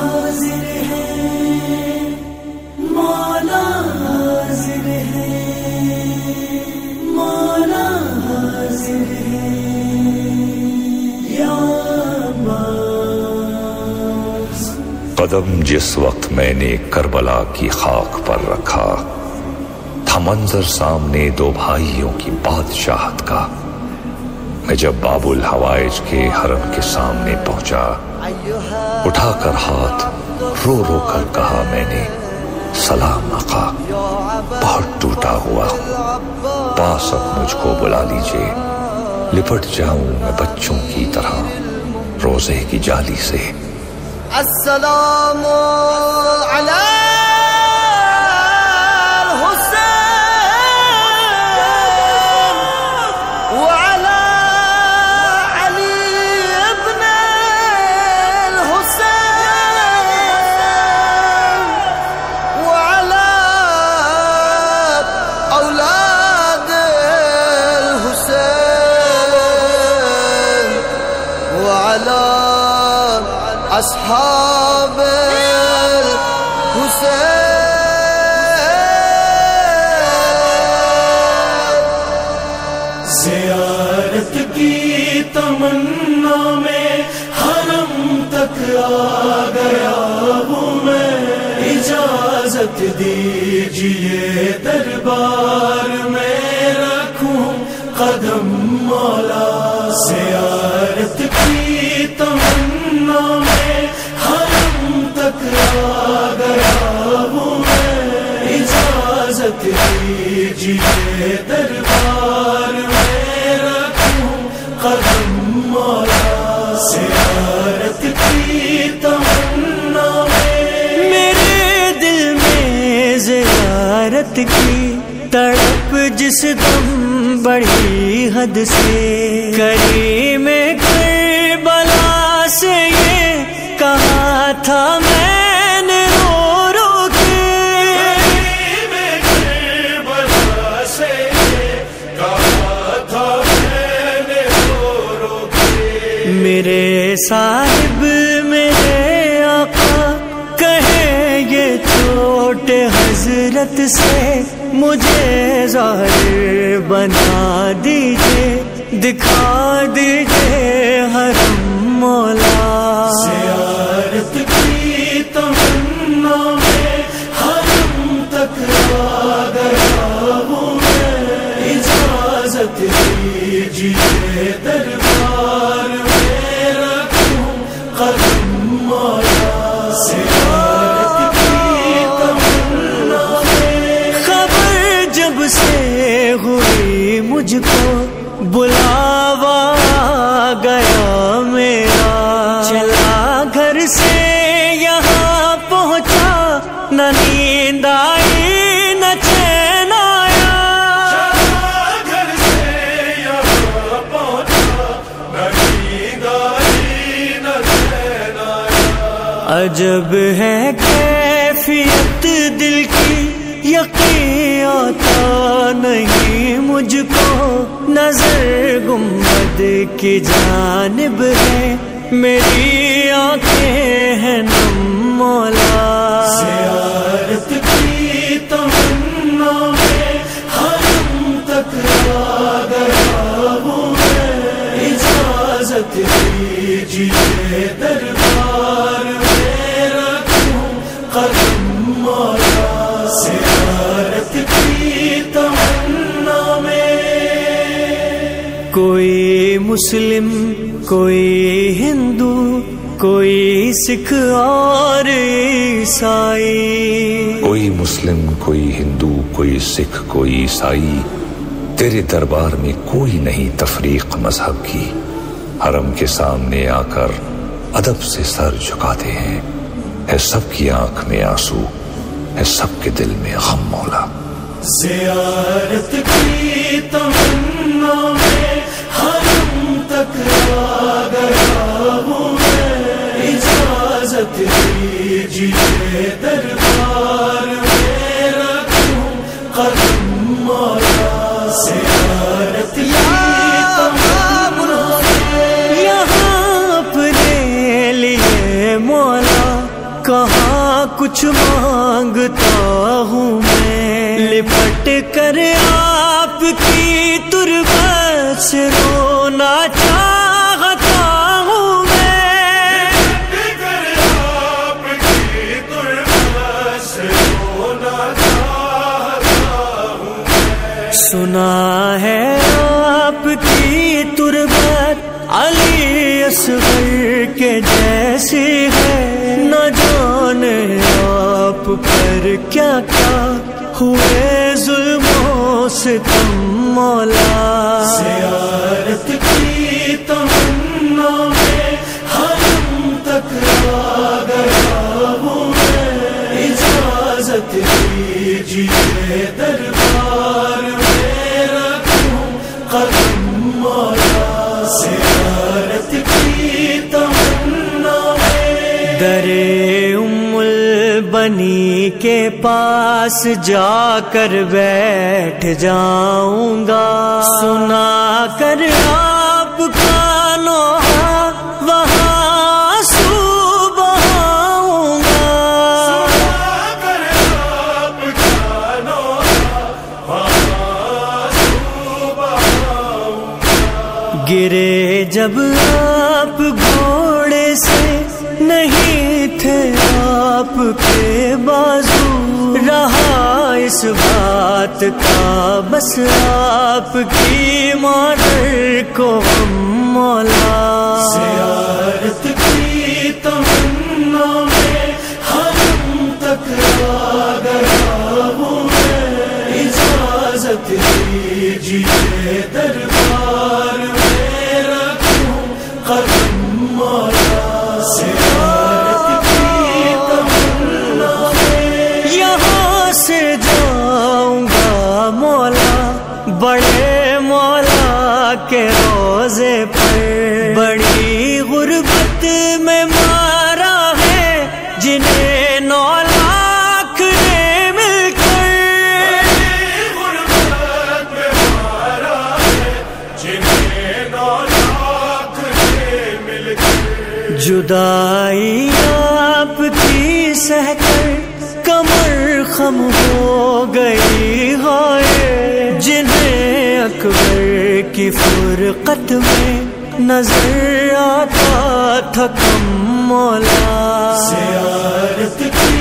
حاضر ہے، مولا حاضر ہے، مولا حاضر ہے، یا قدم جس وقت میں نے کربلا کی خاک پر رکھا، تھا منظر سامنے دو بھائیوں کی بادشاہت کا۔ میں جب باب الحوائج کے حرم کے سامنے پہنچا اٹھا کر ہاتھ رو رو کر کہا میں نے، سلام آقا بہت ٹوٹا ہوا ہوں۔ پاس اب مجھ کو بلا لیجیے۔ لپٹ جاؤں میں بچوں کی طرح روزے کی جالی سے۔ السلام أصحاب الحسين زیارت کی تمنا میں حرم تک آ گیا ہوں میں۔ اجازت دیجیے دربار میں رکھوں قدم مولا۔ زیارت کی تمنا قدم مولا زیارت کی تمنا میں میرے دل میں زیارت کی تڑپ جس دم بڑی حد سے کری میں کربلا سے یہ کہا تھا میں صاحب میرے آقا کہے یہ چھوٹے حضرت سے مجھے ظاہر بنا دیجیے دکھا دیجیے مایا عجب ہے کیفیت دل کی، یقین آتا نہیں مجھ کو نظر گنبد کی جانب ہے، میری آنکھیں ہیں نم مولا۔ کوئی مسلم کوئی ہندو کوئی سکھ اور عیسائی۔ کوئی مسلم کوئی ہندو کوئی سکھ کوئی عیسائی تیرے دربار میں کوئی نہیں تفریق مذہب کی۔ حرم کے سامنے آ کر ادب سے سر جھکاتے ہیں۔ ہے سب کی آنکھ میں آنسو ہے سب کے دل میں غم مولا۔ زیارت کی تمنا میں گیا ہوں میں اجازت دیجیے دربار میں رکھوں قدم ہوئے ظلموں سے تم مولا۔ زیارت کی تمنا میں ہم تک آ گیا ہوں میں۔ اجازت دیجیے دربار بنی کے پاس جا کر بیٹھ جاؤں گا سنا کر آپ کا نوحہ وہاں گا گرے جب آپ گھوڑے سے نہیں آپ کے بازو رہا اس بات کا بس آپ کی مادر کو ہم بڑے مولا کے روزے پر بڑی غربت میں مارا ہے جنہیں نو لاکھ نے مل کر۔ جدائی آپ کی سہ کر کمر خم ہو گئی ہے جنہیں اکبر کی فرقت میں نظر آتا تھا کم مولا زیارت کی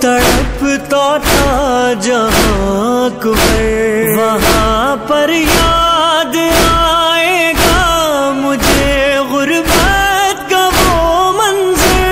تڑپتا تھا جہاں کبر وہاں پر یاد آئے گا مجھے غربت کا وہ منظر۔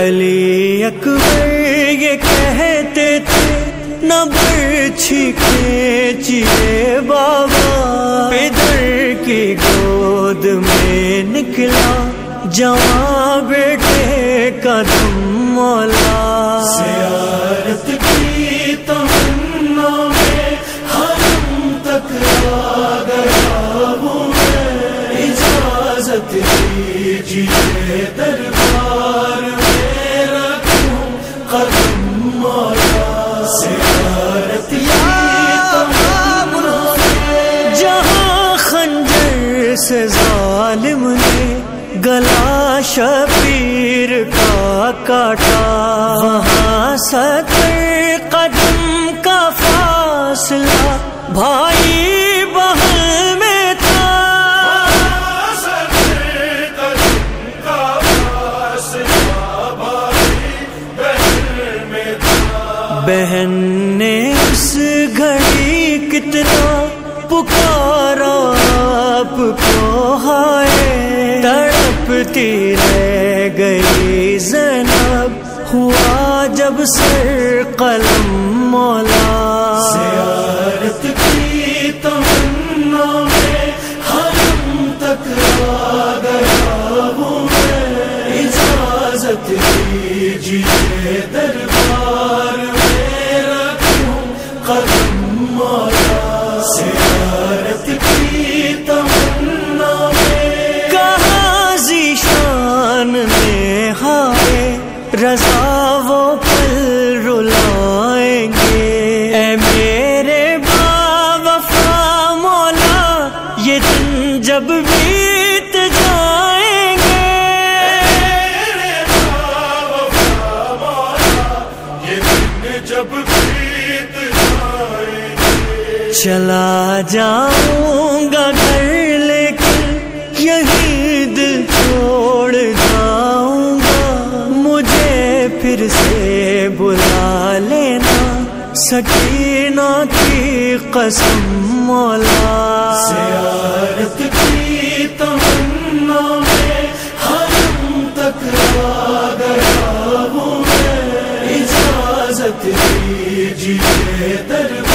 علی اکبر۔ نہ برچھی کھینچیے بابا۔ پیدر کی گود میں نکلا۔ جوان بیٹے قدم مولا۔ زیارت کی تمنا میں ہم تک آ گیا ہوں میں۔ اجازت دیجیے دربار شبیر کا کاٹا۔ وہاں ستر قدم کا فاصلہ بھائی بہن میں تھا۔ بہن نے اس گھڑی کتنا پکارا۔ آپ کو ہائے تڑپتی رہ گئی زینب، ہوا جب سر قلم مولا۔ زیارت کی تمنا میں ہم تک آ گیا ہوں میں۔ اجازت دیجیے جاؤں گا گھر لے لیکن یہی دل چھوڑ جاؤں گا مجھے پھر سے بلا لینا، سکینہ کی قسم مولا۔ زیارت کی تمنا میں حرم تک آ گیا ہوں میں۔ اجازت دیجیے دربار